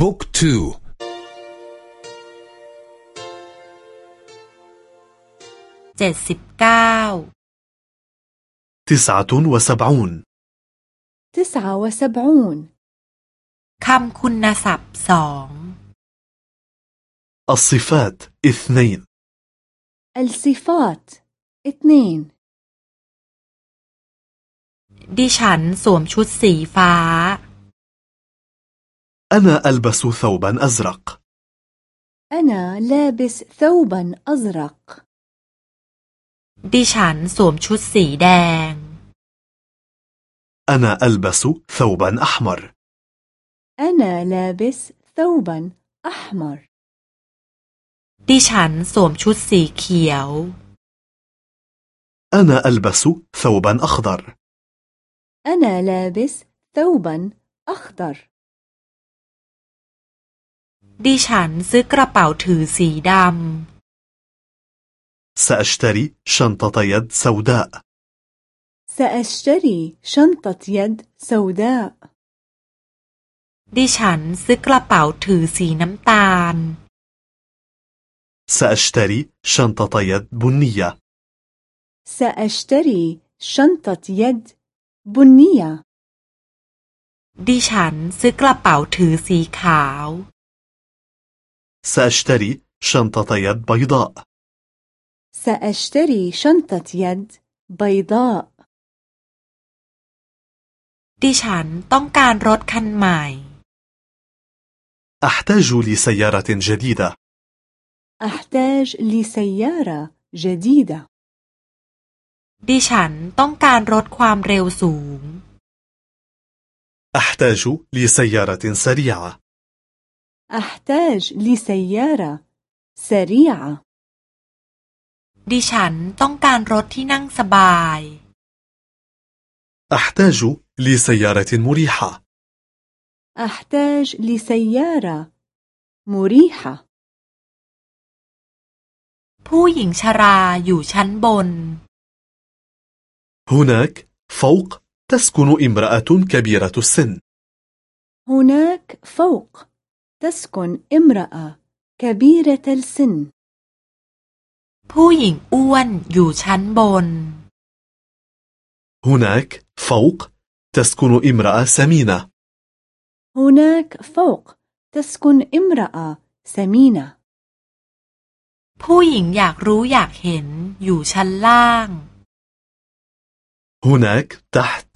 บุ๊กทูเจ็ดสิบเก้า تسعة وسبعون تسعة وسبعون คำคุณศัพท์สอง الصفات اثنين الصفات اثنين ดิฉันสวมชุดสีฟ้า أنا ألبس ثوبا أزرق أنا لابس ثوبا أزرق ดิฉันสวมชุดสีแดง أنا ألبس ثوبا أحمر أنا لابس ثوبا أحمر ดิฉันสวมชุดสีเขียว أنا ألبس ثوبا أخضر أنا لابس ثوبا أخضر ดิฉันซื้อกระเป๋าถือสีดำ سأشتري شنطة يد سوداء سأشتري شنطة يد سوداء ดิฉันซื้อกระเป๋าถือสีน้ำตาล سأشتري شنطة يد بنية سأشتري شنطة يد بنية ดิฉันซื้อกระเป๋าถือสีขาว سأشتري شنطة يد بيضاء سأشتري شنطة يد بيضاء ดิฉันต้องการรถคันใหม่ أحتاج لسيارة جديدة أحتاج لسيارة جديدة ดิฉันต้องการรถความเร็วสูง أحتاج لسيارة سريعة أحتاج لسيارة سريعة ดิฉันต้องการรถที่นั่งสบาย أحتاج لسيارة مريحة أحتاج لسيارة مريحة ผู้หญิงชราอยู่ชั้นบน هناك فوق تسكن امرأة كبيرة السن هناك فوق تسكن امرأة كبيرة السن ผู้หญิงอ้วนอยู่ชั้นบน هناك فوق تسكن امرأة سمينة هناك فوق تسكن امرأة سمينة ผู้หญิงอยากรู้อยากเห็นอยู่ชั้นล่าง هناك تحت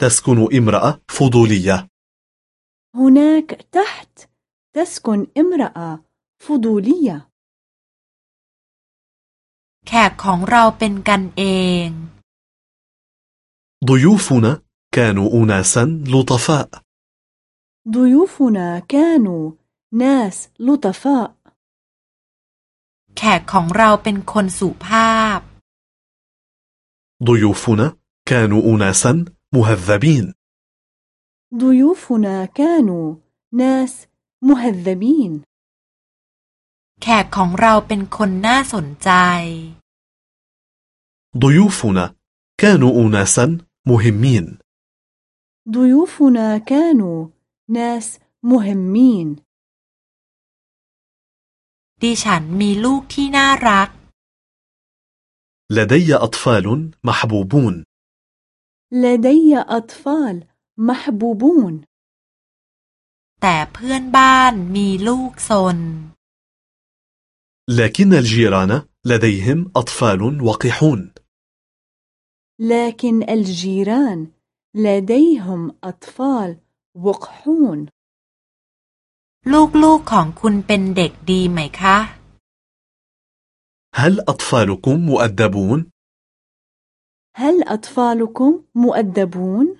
تسكن امرأة فضولية هناك تحت تسكن امرأة فضولية แขกของเราเป็นกันเอง ضيوفنا كانوا أناسا لطفاء ضيوفنا كانوا ناس لطفاء แขกของเราเป็นคนสุภาพ ضيوفنا كانوا أناسا مهذبين ضيوفنا كانوا ناس مهذبين แขกของเราเป็นคนน่าสนใจ ضيوفنا كانوا أناسا مهمين ضيوفنا كانوا ناس مهمين ดิฉันมีลูกที่น่ารัก لدي أطفال محبوبون لدي أطفال محبوبون แต่เพื่อนบ้านมีลูกซน لكن الجيران لديهم أطفال وقحون لكن الجيران لديهم أطفال وقحون ลูกๆของคุณเป็นเด็กดีไหมคะ هل أطفالكم مؤدبون؟ هل أطفالكم مؤدبون؟